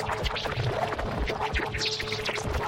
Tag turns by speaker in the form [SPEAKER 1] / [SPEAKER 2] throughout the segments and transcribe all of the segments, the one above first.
[SPEAKER 1] Thank you.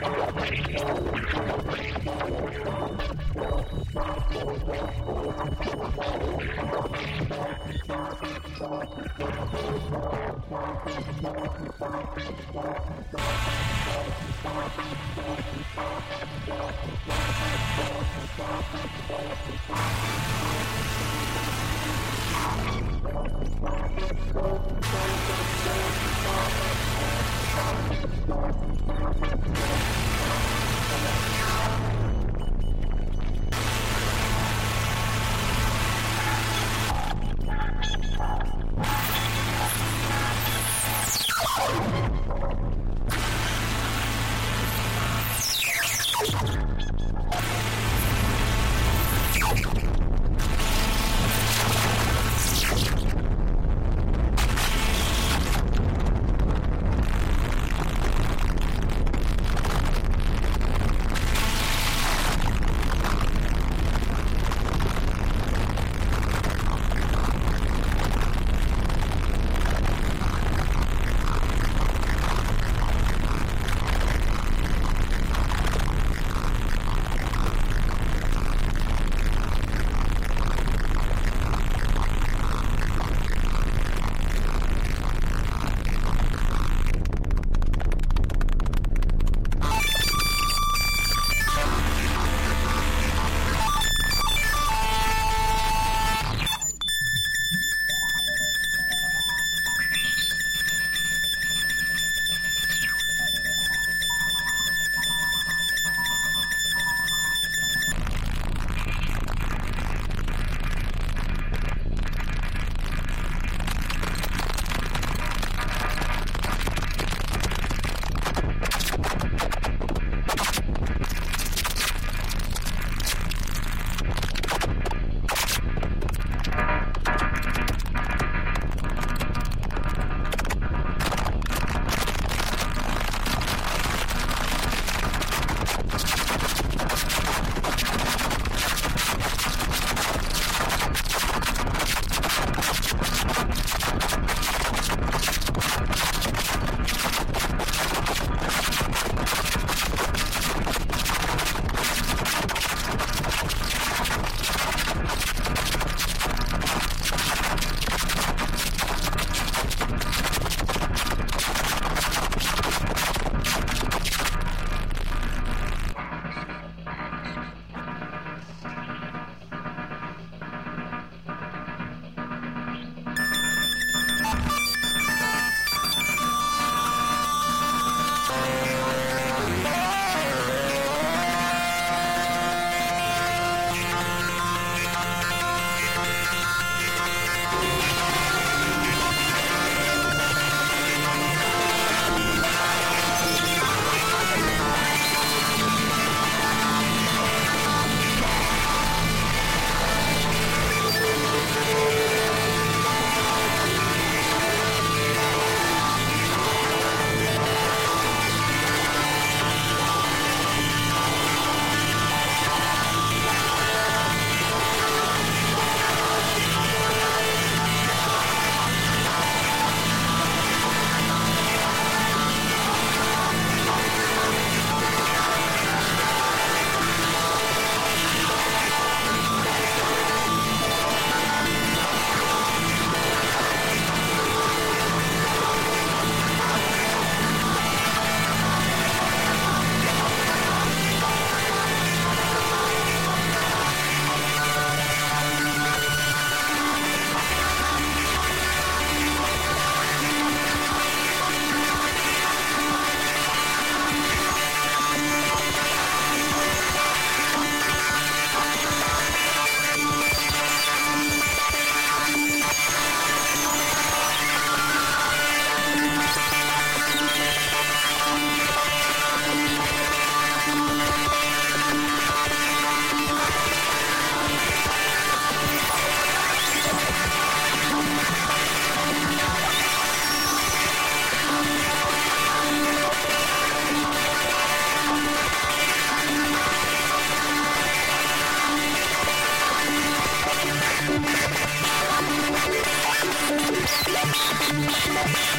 [SPEAKER 1] Bye.